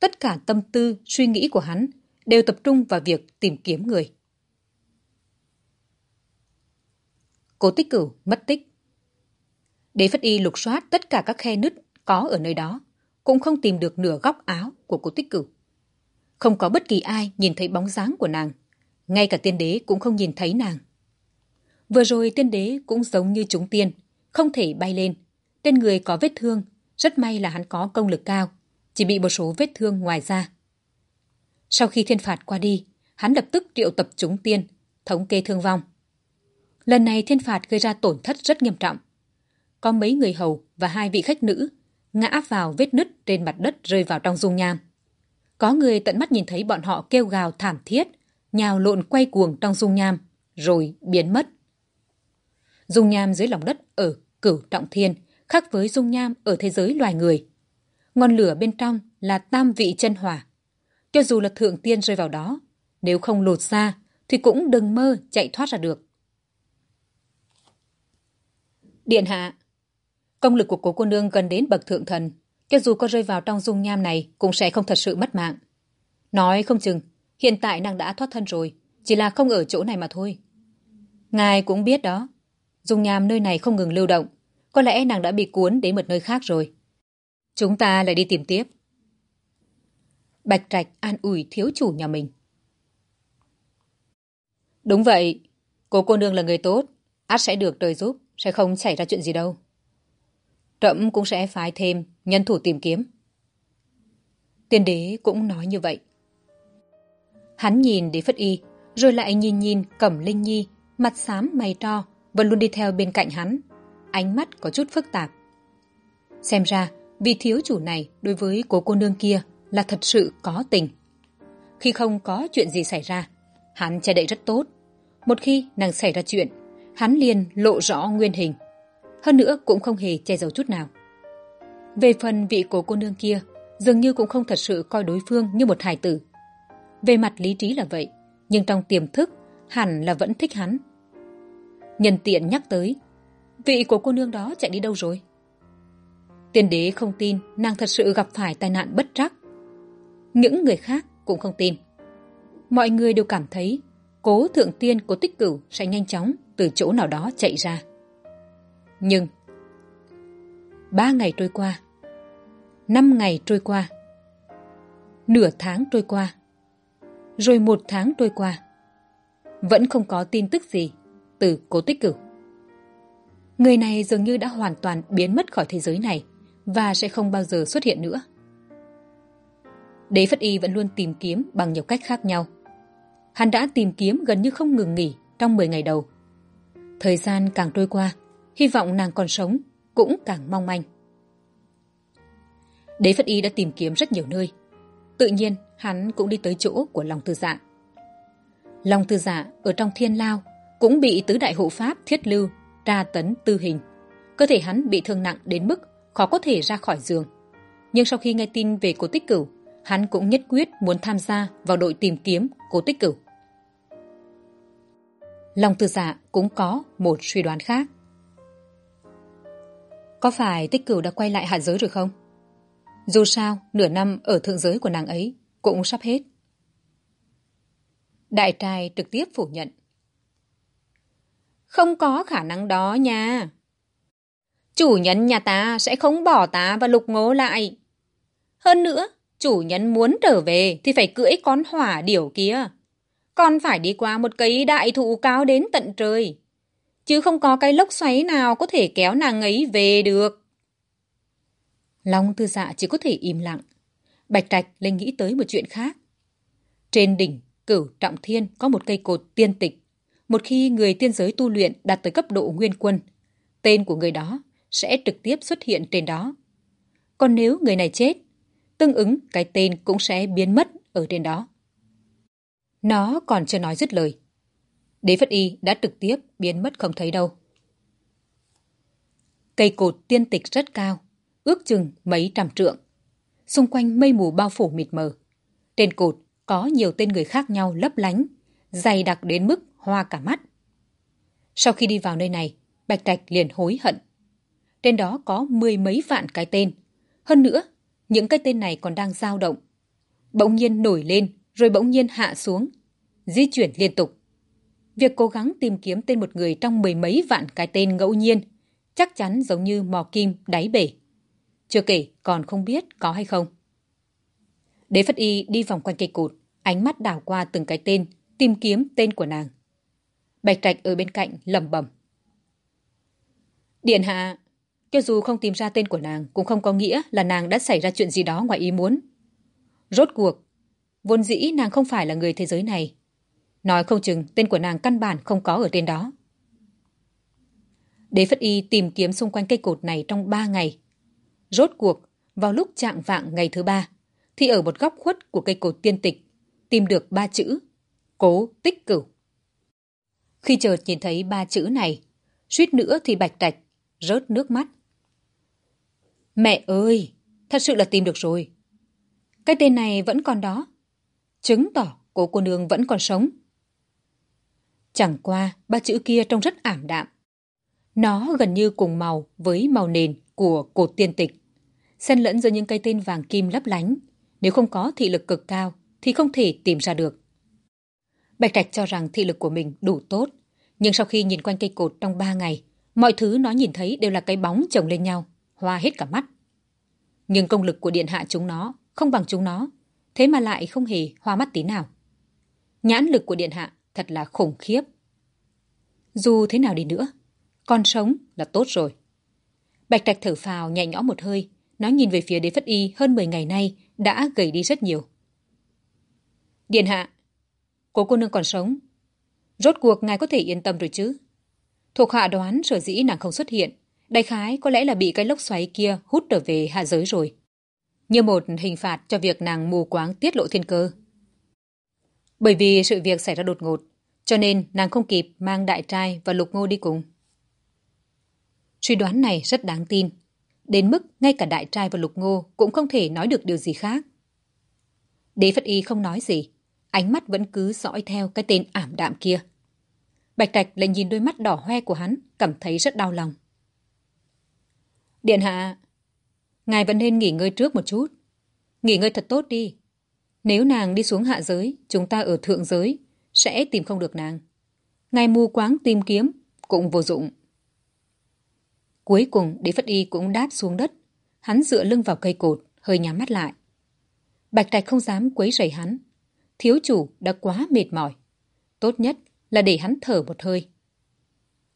Tất cả tâm tư, suy nghĩ của hắn đều tập trung vào việc tìm kiếm người. Cố tích cửu mất tích. Đế Phất Y lục soát tất cả các khe nứt có ở nơi đó, cũng không tìm được nửa góc áo của cô tích cửu. Không có bất kỳ ai nhìn thấy bóng dáng của nàng, ngay cả tiên đế cũng không nhìn thấy nàng. Vừa rồi tiên đế cũng giống như chúng tiên, không thể bay lên, tên người có vết thương, rất may là hắn có công lực cao, chỉ bị một số vết thương ngoài ra. Sau khi thiên phạt qua đi, hắn lập tức triệu tập chúng tiên, thống kê thương vong. Lần này thiên phạt gây ra tổn thất rất nghiêm trọng. Có mấy người hầu và hai vị khách nữ ngã vào vết nứt trên mặt đất rơi vào trong dung nham. Có người tận mắt nhìn thấy bọn họ kêu gào thảm thiết, nhào lộn quay cuồng trong dung nham, rồi biến mất. Dung nham dưới lòng đất ở cửu trọng thiên khác với dung nham ở thế giới loài người. Ngọn lửa bên trong là tam vị chân hỏa. Cho dù là thượng tiên rơi vào đó, nếu không lột ra thì cũng đừng mơ chạy thoát ra được. Điện hạ, công lực của cố cô nương gần đến bậc thượng thần, cho dù có rơi vào trong dung nham này cũng sẽ không thật sự mất mạng. Nói không chừng, hiện tại nàng đã thoát thân rồi, chỉ là không ở chỗ này mà thôi. Ngài cũng biết đó, dung nham nơi này không ngừng lưu động, có lẽ nàng đã bị cuốn đến một nơi khác rồi. Chúng ta lại đi tìm tiếp. Bạch Trạch an ủi thiếu chủ nhà mình. Đúng vậy, cô cô nương là người tốt, át sẽ được trời giúp, sẽ không xảy ra chuyện gì đâu. Trẫm cũng sẽ phái thêm nhân thủ tìm kiếm. Tiên đế cũng nói như vậy. Hắn nhìn đế phất y, rồi lại nhìn nhìn cẩm linh nhi, mặt xám mày to, vẫn luôn đi theo bên cạnh hắn. Ánh mắt có chút phức tạp. Xem ra, vị thiếu chủ này đối với cô cô nương kia là thật sự có tình. Khi không có chuyện gì xảy ra, hắn che đậy rất tốt. Một khi nàng xảy ra chuyện, hắn liền lộ rõ nguyên hình. Hơn nữa cũng không hề che giấu chút nào. Về phần vị cố cô nương kia, dường như cũng không thật sự coi đối phương như một hài tử. Về mặt lý trí là vậy, nhưng trong tiềm thức hẳn là vẫn thích hắn. Nhân tiện nhắc tới, vị của cô nương đó chạy đi đâu rồi? Tiên đế không tin nàng thật sự gặp phải tai nạn bất trắc. Những người khác cũng không tin. Mọi người đều cảm thấy cố thượng tiên của tích cửu sẽ nhanh chóng từ chỗ nào đó chạy ra. Nhưng ba ngày trôi qua, năm ngày trôi qua, nửa tháng trôi qua, rồi một tháng trôi qua, vẫn không có tin tức gì từ cố tích cửu. Người này dường như đã hoàn toàn biến mất khỏi thế giới này và sẽ không bao giờ xuất hiện nữa. Đế Phất Y vẫn luôn tìm kiếm bằng nhiều cách khác nhau. Hắn đã tìm kiếm gần như không ngừng nghỉ trong 10 ngày đầu. Thời gian càng trôi qua, hy vọng nàng còn sống cũng càng mong manh. Đế Phất Y đã tìm kiếm rất nhiều nơi. Tự nhiên, hắn cũng đi tới chỗ của Long Tư Dạ. Long Tư Dạ ở trong thiên lao cũng bị tứ đại hộ pháp thiết lưu, tra tấn tư hình. Cơ thể hắn bị thương nặng đến mức khó có thể ra khỏi giường. Nhưng sau khi nghe tin về cố tích cửu, hắn cũng nhất quyết muốn tham gia vào đội tìm kiếm cố tích cửu. Long tư dạ cũng có một suy đoán khác. Có phải tích cửu đã quay lại hạ giới rồi không? Dù sao, nửa năm ở thượng giới của nàng ấy cũng sắp hết. Đại trai trực tiếp phủ nhận. Không có khả năng đó nha. Chủ nhân nhà ta sẽ không bỏ ta và lục ngố lại. Hơn nữa, chủ nhân muốn trở về thì phải cưỡi con hỏa điểu kia. Còn phải đi qua một cây đại thụ cao đến tận trời. Chứ không có cái lốc xoáy nào có thể kéo nàng ấy về được. Long tư dạ chỉ có thể im lặng. Bạch Trạch lên nghĩ tới một chuyện khác. Trên đỉnh cửu trọng thiên có một cây cột tiên tịch. Một khi người tiên giới tu luyện đạt tới cấp độ nguyên quân, tên của người đó sẽ trực tiếp xuất hiện trên đó. Còn nếu người này chết, tương ứng cái tên cũng sẽ biến mất ở trên đó. Nó còn chưa nói dứt lời. Đế Phất Y đã trực tiếp biến mất không thấy đâu. Cây cột tiên tịch rất cao, ước chừng mấy trăm trượng. Xung quanh mây mù bao phủ mịt mờ. Trên cột có nhiều tên người khác nhau lấp lánh, dày đặc đến mức hoa cả mắt. Sau khi đi vào nơi này, Bạch Trạch liền hối hận trên đó có mười mấy vạn cái tên. Hơn nữa, những cái tên này còn đang dao động. Bỗng nhiên nổi lên, rồi bỗng nhiên hạ xuống, di chuyển liên tục. Việc cố gắng tìm kiếm tên một người trong mười mấy vạn cái tên ngẫu nhiên chắc chắn giống như mò kim đáy bể. Chưa kể còn không biết có hay không. Đế Phất Y đi vòng quanh cây cột, ánh mắt đảo qua từng cái tên, tìm kiếm tên của nàng. Bạch Trạch ở bên cạnh lẩm bẩm. Điện hạ, Cho dù không tìm ra tên của nàng cũng không có nghĩa là nàng đã xảy ra chuyện gì đó ngoài ý muốn. Rốt cuộc, vốn dĩ nàng không phải là người thế giới này. Nói không chừng tên của nàng căn bản không có ở tên đó. Đế Phất Y tìm kiếm xung quanh cây cột này trong ba ngày. Rốt cuộc, vào lúc trạng vạng ngày thứ ba, thì ở một góc khuất của cây cột tiên tịch, tìm được ba chữ, cố tích cửu. Khi chợt nhìn thấy ba chữ này, suýt nữa thì bạch trạch, rớt nước mắt. Mẹ ơi, thật sự là tìm được rồi. Cái tên này vẫn còn đó. Chứng tỏ cô cô nương vẫn còn sống. Chẳng qua, ba chữ kia trông rất ảm đạm. Nó gần như cùng màu với màu nền của cột tiên tịch. Xen lẫn giữa những cây tên vàng kim lấp lánh. Nếu không có thị lực cực cao, thì không thể tìm ra được. Bạch Trạch cho rằng thị lực của mình đủ tốt. Nhưng sau khi nhìn quanh cây cột trong ba ngày, mọi thứ nó nhìn thấy đều là cái bóng chồng lên nhau, hoa hết cả mắt. Nhưng công lực của điện hạ chúng nó không bằng chúng nó, thế mà lại không hề hoa mắt tí nào. Nhãn lực của điện hạ thật là khủng khiếp. Dù thế nào đi nữa, con sống là tốt rồi. Bạch Trạch thở phào nhẹ nhõm một hơi, nó nhìn về phía đế phất y hơn 10 ngày nay đã gầy đi rất nhiều. Điện hạ, cố cô nương còn sống. Rốt cuộc ngài có thể yên tâm rồi chứ? Thuộc hạ đoán sở dĩ nàng không xuất hiện, đại khái có lẽ là bị cái lốc xoáy kia hút trở về hạ giới rồi. Như một hình phạt cho việc nàng mù quáng tiết lộ thiên cơ. Bởi vì sự việc xảy ra đột ngột, cho nên nàng không kịp mang đại trai và lục ngô đi cùng. Suy đoán này rất đáng tin, đến mức ngay cả đại trai và lục ngô cũng không thể nói được điều gì khác. Đế Phất Y không nói gì, ánh mắt vẫn cứ dõi theo cái tên ảm đạm kia. Bạch Trạch lại nhìn đôi mắt đỏ hoe của hắn, cảm thấy rất đau lòng. Điện hạ, ngài vẫn nên nghỉ ngơi trước một chút. Nghỉ ngơi thật tốt đi. Nếu nàng đi xuống hạ giới, chúng ta ở thượng giới, sẽ tìm không được nàng. Ngài mù quáng tìm kiếm, cũng vô dụng. Cuối cùng, đế phất y cũng đáp xuống đất. Hắn dựa lưng vào cây cột, hơi nhắm mắt lại. Bạch Trạch không dám quấy rầy hắn. Thiếu chủ đã quá mệt mỏi. Tốt nhất là để hắn thở một hơi.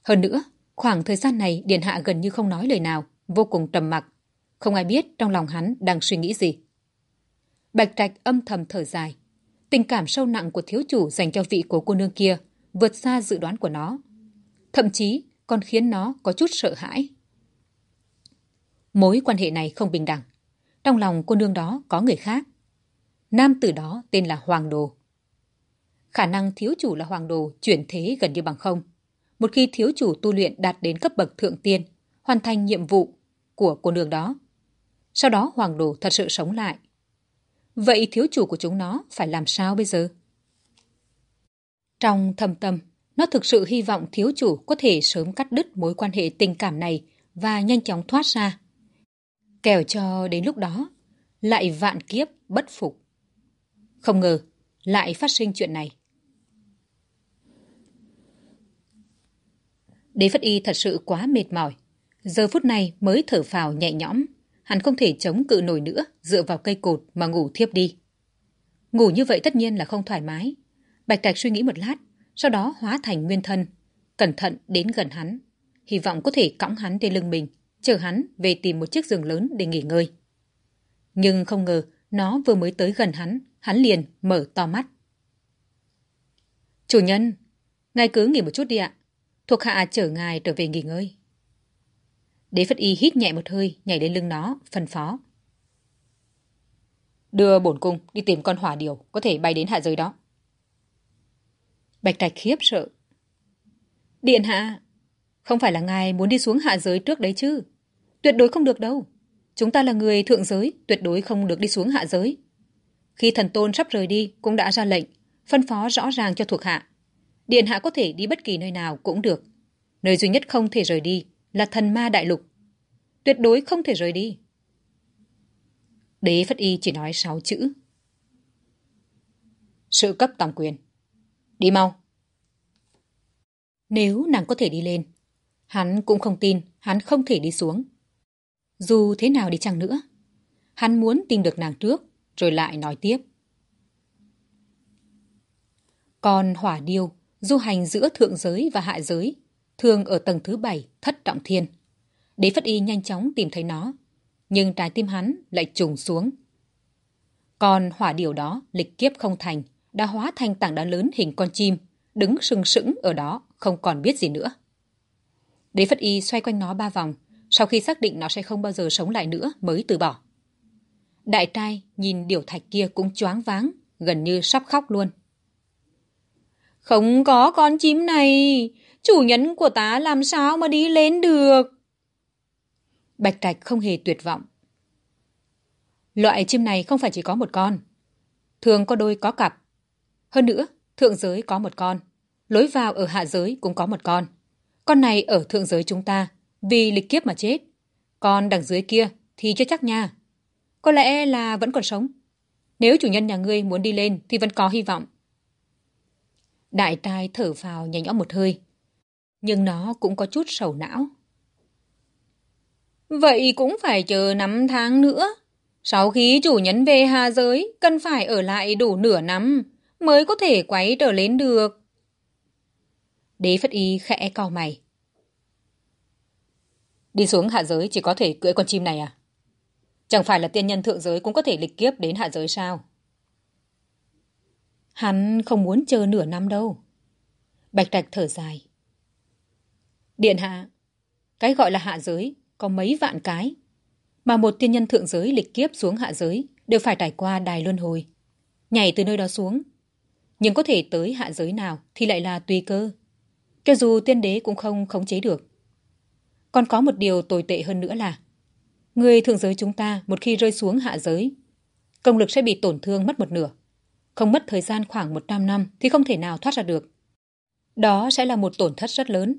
Hơn nữa, khoảng thời gian này Điện Hạ gần như không nói lời nào, vô cùng trầm mặc. Không ai biết trong lòng hắn đang suy nghĩ gì. Bạch Trạch âm thầm thở dài. Tình cảm sâu nặng của thiếu chủ dành cho vị của cô nương kia vượt xa dự đoán của nó. Thậm chí còn khiến nó có chút sợ hãi. Mối quan hệ này không bình đẳng. Trong lòng cô nương đó có người khác. Nam tử đó tên là Hoàng Đồ. Khả năng thiếu chủ là Hoàng Đồ chuyển thế gần như bằng không. Một khi thiếu chủ tu luyện đạt đến cấp bậc thượng tiên, hoàn thành nhiệm vụ của cô nương đó. Sau đó Hoàng Đồ thật sự sống lại. Vậy thiếu chủ của chúng nó phải làm sao bây giờ? Trong thâm tâm, nó thực sự hy vọng thiếu chủ có thể sớm cắt đứt mối quan hệ tình cảm này và nhanh chóng thoát ra. Kẻo cho đến lúc đó, lại vạn kiếp bất phục. Không ngờ, lại phát sinh chuyện này. Đế Phất Y thật sự quá mệt mỏi. Giờ phút này mới thở phào nhẹ nhõm. Hắn không thể chống cự nổi nữa, dựa vào cây cột mà ngủ thiếp đi. Ngủ như vậy tất nhiên là không thoải mái. Bạch Trạch suy nghĩ một lát, sau đó hóa thành nguyên thân, cẩn thận đến gần hắn, hy vọng có thể cõng hắn trên lưng mình, chờ hắn về tìm một chiếc giường lớn để nghỉ ngơi. Nhưng không ngờ, nó vừa mới tới gần hắn, hắn liền mở to mắt. Chủ nhân, ngài cứ nghỉ một chút đi ạ. Thuộc hạ chở ngài trở về nghỉ ngơi. Đế Phất Y hít nhẹ một hơi, nhảy lên lưng nó, phân phó. Đưa bổn cung đi tìm con hỏa điều có thể bay đến hạ giới đó. Bạch Trạch khiếp sợ. Điện hạ, không phải là ngài muốn đi xuống hạ giới trước đấy chứ. Tuyệt đối không được đâu. Chúng ta là người thượng giới, tuyệt đối không được đi xuống hạ giới. Khi thần tôn sắp rời đi, cũng đã ra lệnh, phân phó rõ ràng cho thuộc hạ. Điện hạ có thể đi bất kỳ nơi nào cũng được. Nơi duy nhất không thể rời đi là thần ma đại lục. Tuyệt đối không thể rời đi. Đế Phất Y chỉ nói sáu chữ. Sự cấp toàn quyền. Đi mau. Nếu nàng có thể đi lên, hắn cũng không tin hắn không thể đi xuống. Dù thế nào đi chăng nữa, hắn muốn tìm được nàng trước, rồi lại nói tiếp. Còn hỏa điêu, du hành giữa thượng giới và hạ giới, thường ở tầng thứ bảy thất trọng thiên. Đế Phất Y nhanh chóng tìm thấy nó, nhưng trái tim hắn lại trùng xuống. Còn hỏa điều đó, lịch kiếp không thành, đã hóa thành tảng đá lớn hình con chim, đứng sừng sững ở đó, không còn biết gì nữa. Đế Phất Y xoay quanh nó ba vòng, sau khi xác định nó sẽ không bao giờ sống lại nữa mới từ bỏ. Đại trai nhìn điều thạch kia cũng choáng váng, gần như sắp khóc luôn. Không có con chim này, chủ nhân của ta làm sao mà đi lên được? Bạch Trạch không hề tuyệt vọng. Loại chim này không phải chỉ có một con. Thường có đôi có cặp. Hơn nữa, thượng giới có một con. Lối vào ở hạ giới cũng có một con. Con này ở thượng giới chúng ta, vì lịch kiếp mà chết. Còn đằng dưới kia thì chưa chắc nha. Có lẽ là vẫn còn sống. Nếu chủ nhân nhà ngươi muốn đi lên thì vẫn có hy vọng. Đại trai thở vào nhanh nhõm một hơi. Nhưng nó cũng có chút sầu não. Vậy cũng phải chờ 5 tháng nữa. Sau khi chủ nhân về hà giới, cần phải ở lại đủ nửa năm mới có thể quay trở lên được. Đế Phất Y khẽ cau mày. Đi xuống hạ giới chỉ có thể cưỡi con chim này à? Chẳng phải là tiên nhân thượng giới cũng có thể lịch kiếp đến hạ giới sao? Hắn không muốn chờ nửa năm đâu. Bạch Trạch thở dài. Điện hạ, cái gọi là hạ giới có mấy vạn cái. Mà một tiên nhân thượng giới lịch kiếp xuống hạ giới đều phải trải qua đài luân hồi. Nhảy từ nơi đó xuống. Nhưng có thể tới hạ giới nào thì lại là tùy cơ. Cho dù tiên đế cũng không khống chế được. Còn có một điều tồi tệ hơn nữa là người thượng giới chúng ta một khi rơi xuống hạ giới công lực sẽ bị tổn thương mất một nửa. Không mất thời gian khoảng 100 năm thì không thể nào thoát ra được. Đó sẽ là một tổn thất rất lớn.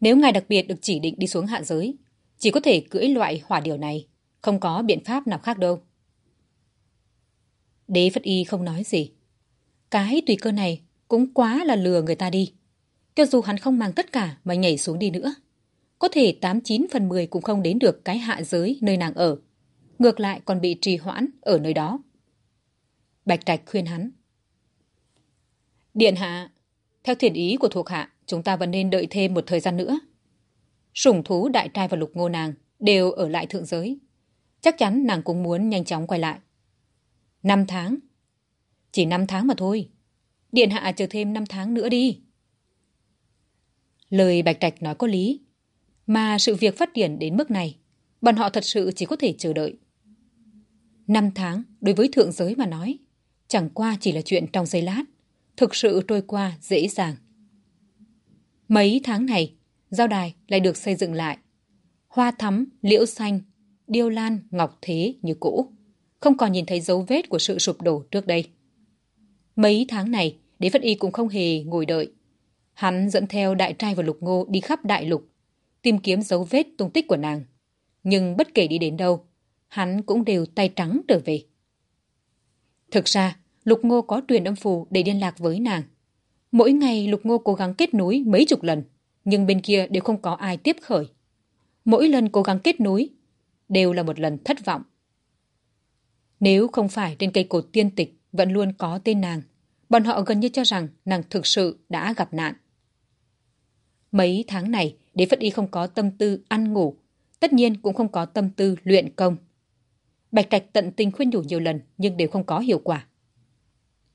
Nếu ngài đặc biệt được chỉ định đi xuống hạ giới, chỉ có thể cưỡi loại hỏa điều này, không có biện pháp nào khác đâu. Đế Phất Y không nói gì. Cái tùy cơ này cũng quá là lừa người ta đi. Cho dù hắn không mang tất cả mà nhảy xuống đi nữa. Có thể 89 phần 10 cũng không đến được cái hạ giới nơi nàng ở. Ngược lại còn bị trì hoãn ở nơi đó. Bạch Trạch khuyên hắn. Điện hạ, theo thiền ý của thuộc hạ, chúng ta vẫn nên đợi thêm một thời gian nữa. Sủng thú đại trai và lục ngô nàng đều ở lại thượng giới. Chắc chắn nàng cũng muốn nhanh chóng quay lại. Năm tháng. Chỉ năm tháng mà thôi. Điện hạ chờ thêm năm tháng nữa đi. Lời Bạch Trạch nói có lý. Mà sự việc phát triển đến mức này, bọn họ thật sự chỉ có thể chờ đợi. Năm tháng, đối với thượng giới mà nói, chẳng qua chỉ là chuyện trong giây lát, thực sự trôi qua dễ dàng. Mấy tháng này, giao đài lại được xây dựng lại. Hoa thắm, liễu xanh, điêu lan, ngọc thế như cũ. Không còn nhìn thấy dấu vết của sự sụp đổ trước đây. Mấy tháng này, Đế Phất Y cũng không hề ngồi đợi. Hắn dẫn theo đại trai và lục ngô đi khắp đại lục, tìm kiếm dấu vết tung tích của nàng. Nhưng bất kể đi đến đâu, hắn cũng đều tay trắng trở về. Thực ra, Lục Ngô có truyền âm phù để liên lạc với nàng. Mỗi ngày Lục Ngô cố gắng kết nối mấy chục lần, nhưng bên kia đều không có ai tiếp khởi. Mỗi lần cố gắng kết nối, đều là một lần thất vọng. Nếu không phải trên cây cột tiên tịch vẫn luôn có tên nàng, bọn họ gần như cho rằng nàng thực sự đã gặp nạn. Mấy tháng này, Đế Phất Y không có tâm tư ăn ngủ, tất nhiên cũng không có tâm tư luyện công. Bạch Trạch tận tình khuyên nhủ nhiều lần nhưng đều không có hiệu quả.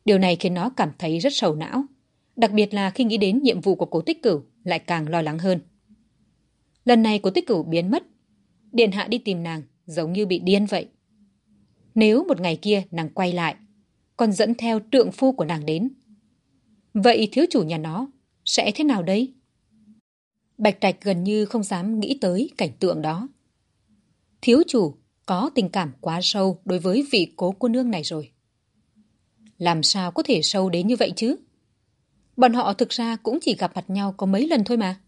Điều này khiến nó cảm thấy rất sầu não, đặc biệt là khi nghĩ đến nhiệm vụ của cố tích cửu lại càng lo lắng hơn. Lần này cố tích cửu biến mất, điện hạ đi tìm nàng giống như bị điên vậy. Nếu một ngày kia nàng quay lại, còn dẫn theo trượng phu của nàng đến, vậy thiếu chủ nhà nó sẽ thế nào đấy? Bạch Trạch gần như không dám nghĩ tới cảnh tượng đó. Thiếu chủ có tình cảm quá sâu đối với vị cố cô nương này rồi. Làm sao có thể sâu đến như vậy chứ? Bọn họ thực ra cũng chỉ gặp mặt nhau có mấy lần thôi mà.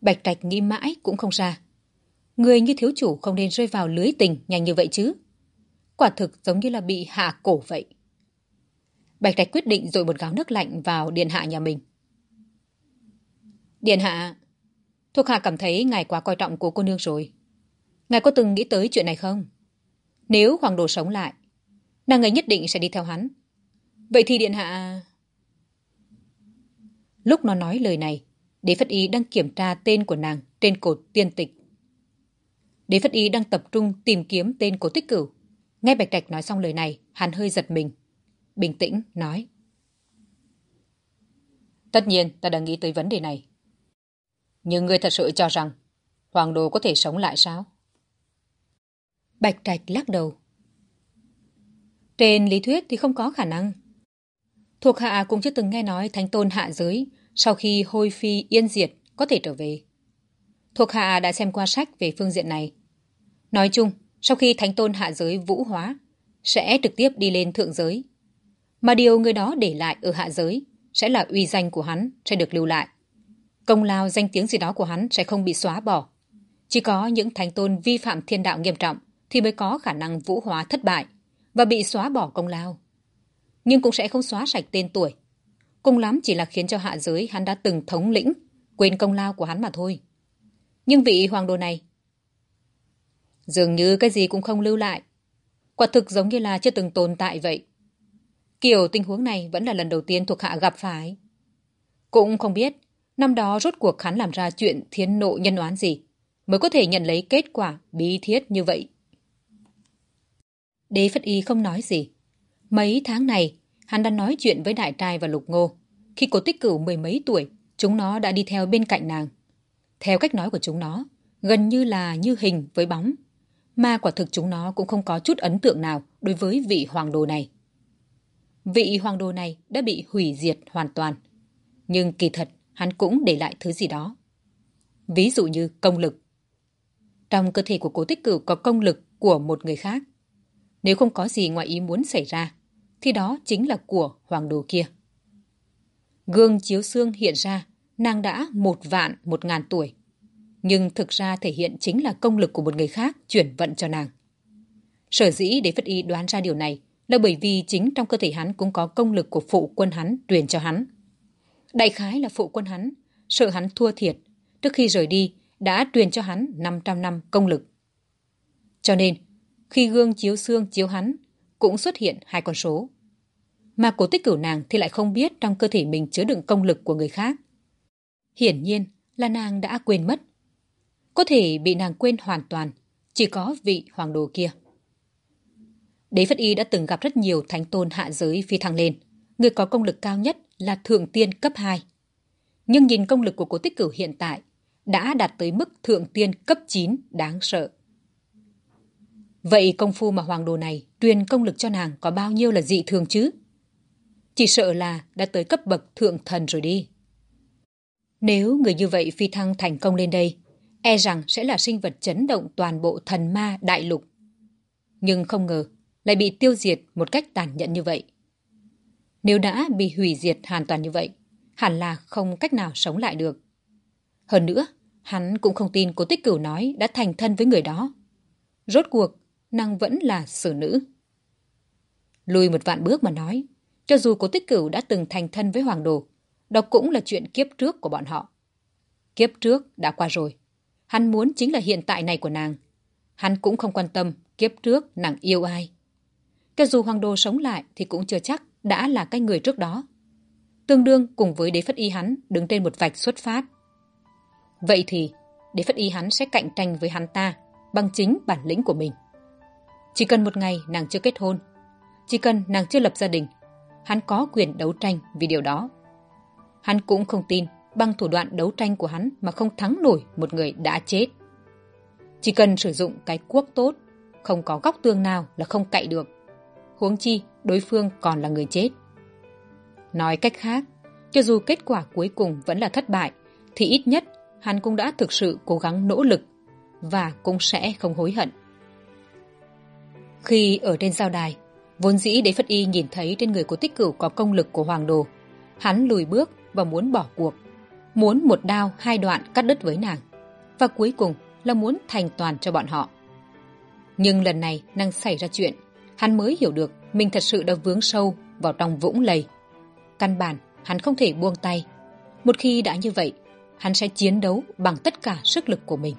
Bạch Trạch nghĩ mãi cũng không ra. Người như thiếu chủ không nên rơi vào lưới tình nhanh như vậy chứ. Quả thực giống như là bị hạ cổ vậy. Bạch Trạch quyết định dội một gáo nước lạnh vào điện hạ nhà mình. Điện hạ, thuộc hạ cảm thấy ngài quá coi trọng của cô nương rồi. Ngài có từng nghĩ tới chuyện này không? Nếu hoàng đồ sống lại, nàng ấy nhất định sẽ đi theo hắn. Vậy thì điện hạ... Lúc nó nói lời này, Đế Phất Ý đang kiểm tra tên của nàng trên cột tiên tịch. Đế Phất Y đang tập trung tìm kiếm tên của tích cửu. Nghe Bạch Trạch nói xong lời này, hắn hơi giật mình. Bình tĩnh, nói. Tất nhiên, ta đã nghĩ tới vấn đề này. Nhưng ngươi thật sự cho rằng Hoàng Đồ có thể sống lại sao? Bạch Trạch lắc đầu. Trên lý thuyết thì không có khả năng. Thuộc hạ cũng chưa từng nghe nói thánh tôn hạ giới sau khi hôi phi yên diệt có thể trở về. Thuộc hạ đã xem qua sách về phương diện này. Nói chung, sau khi thánh tôn hạ giới vũ hóa, sẽ trực tiếp đi lên thượng giới. Mà điều người đó để lại ở hạ giới sẽ là uy danh của hắn sẽ được lưu lại. Công lao danh tiếng gì đó của hắn sẽ không bị xóa bỏ. Chỉ có những thánh tôn vi phạm thiên đạo nghiêm trọng thì mới có khả năng vũ hóa thất bại và bị xóa bỏ công lao. Nhưng cũng sẽ không xóa sạch tên tuổi. Cùng lắm chỉ là khiến cho hạ giới hắn đã từng thống lĩnh, quên công lao của hắn mà thôi. Nhưng vị hoàng đồ này dường như cái gì cũng không lưu lại. Quả thực giống như là chưa từng tồn tại vậy. Kiểu tình huống này vẫn là lần đầu tiên thuộc hạ gặp phải. Cũng không biết, năm đó rốt cuộc hắn làm ra chuyện thiên nộ nhân oán gì, mới có thể nhận lấy kết quả bí thiết như vậy. Đế Phất Y không nói gì. Mấy tháng này, hắn đã nói chuyện với đại trai và lục ngô. Khi cô tích cửu mười mấy tuổi, chúng nó đã đi theo bên cạnh nàng. Theo cách nói của chúng nó, gần như là như hình với bóng. Mà quả thực chúng nó cũng không có chút ấn tượng nào đối với vị hoàng đồ này. Vị hoàng đồ này đã bị hủy diệt hoàn toàn. Nhưng kỳ thật, hắn cũng để lại thứ gì đó. Ví dụ như công lực. Trong cơ thể của cố tích cửu có công lực của một người khác. Nếu không có gì ngoài ý muốn xảy ra, thì đó chính là của hoàng đồ kia. Gương chiếu xương hiện ra, nàng đã một vạn một ngàn tuổi. Nhưng thực ra thể hiện chính là công lực của một người khác chuyển vận cho nàng. Sở dĩ để Phất Y đoán ra điều này là bởi vì chính trong cơ thể hắn cũng có công lực của phụ quân hắn truyền cho hắn. Đại khái là phụ quân hắn, sợ hắn thua thiệt, trước khi rời đi đã truyền cho hắn 500 năm công lực. Cho nên, khi gương chiếu xương chiếu hắn, cũng xuất hiện hai con số. Mà cổ tích cửu nàng thì lại không biết trong cơ thể mình chứa đựng công lực của người khác. Hiển nhiên là nàng đã quên mất. Có thể bị nàng quên hoàn toàn, chỉ có vị hoàng đồ kia. Đế Phất Y đã từng gặp rất nhiều thánh tôn hạ giới phi thăng lên. Người có công lực cao nhất là thượng tiên cấp 2. Nhưng nhìn công lực của cố tích cửu hiện tại đã đạt tới mức thượng tiên cấp 9 đáng sợ. Vậy công phu mà hoàng đồ này truyền công lực cho nàng có bao nhiêu là dị thường chứ? Chỉ sợ là đã tới cấp bậc thượng thần rồi đi. Nếu người như vậy phi thăng thành công lên đây, e rằng sẽ là sinh vật chấn động toàn bộ thần ma đại lục. Nhưng không ngờ, lại bị tiêu diệt một cách tàn nhẫn như vậy. Nếu đã bị hủy diệt hoàn toàn như vậy, hẳn là không cách nào sống lại được. Hơn nữa, hắn cũng không tin cố tích cửu nói đã thành thân với người đó. Rốt cuộc, nàng vẫn là xử nữ. Lùi một vạn bước mà nói, cho dù cố tích cửu đã từng thành thân với hoàng đồ, đó cũng là chuyện kiếp trước của bọn họ. Kiếp trước đã qua rồi. Hắn muốn chính là hiện tại này của nàng. Hắn cũng không quan tâm kiếp trước nàng yêu ai. Cho dù hoàng đồ sống lại thì cũng chưa chắc đã là cái người trước đó. Tương đương cùng với đế phất y hắn đứng trên một vạch xuất phát. Vậy thì đế phất y hắn sẽ cạnh tranh với hắn ta bằng chính bản lĩnh của mình. Chỉ cần một ngày nàng chưa kết hôn, chỉ cần nàng chưa lập gia đình, hắn có quyền đấu tranh vì điều đó. Hắn cũng không tin bằng thủ đoạn đấu tranh của hắn mà không thắng nổi một người đã chết. Chỉ cần sử dụng cái cuốc tốt, không có góc tương nào là không cậy được huống chi đối phương còn là người chết. Nói cách khác, cho dù kết quả cuối cùng vẫn là thất bại, thì ít nhất hắn cũng đã thực sự cố gắng nỗ lực và cũng sẽ không hối hận. Khi ở trên giao đài, vốn dĩ đế Phất Y nhìn thấy trên người của tích cửu có công lực của Hoàng Đồ. Hắn lùi bước và muốn bỏ cuộc, muốn một đao hai đoạn cắt đứt với nàng, và cuối cùng là muốn thành toàn cho bọn họ. Nhưng lần này năng xảy ra chuyện hắn mới hiểu được mình thật sự đã vướng sâu vào trong vũng lầy. Căn bản, hắn không thể buông tay. Một khi đã như vậy, hắn sẽ chiến đấu bằng tất cả sức lực của mình.